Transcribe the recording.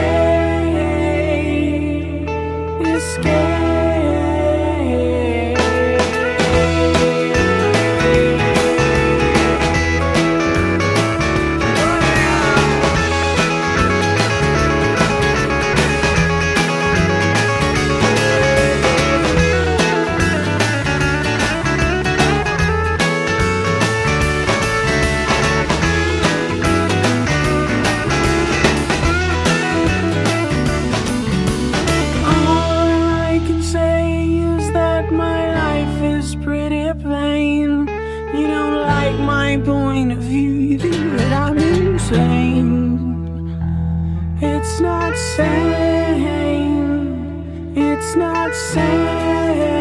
again. You don't like my point of view, you think that I'm insane. It's not sane, it's not sane.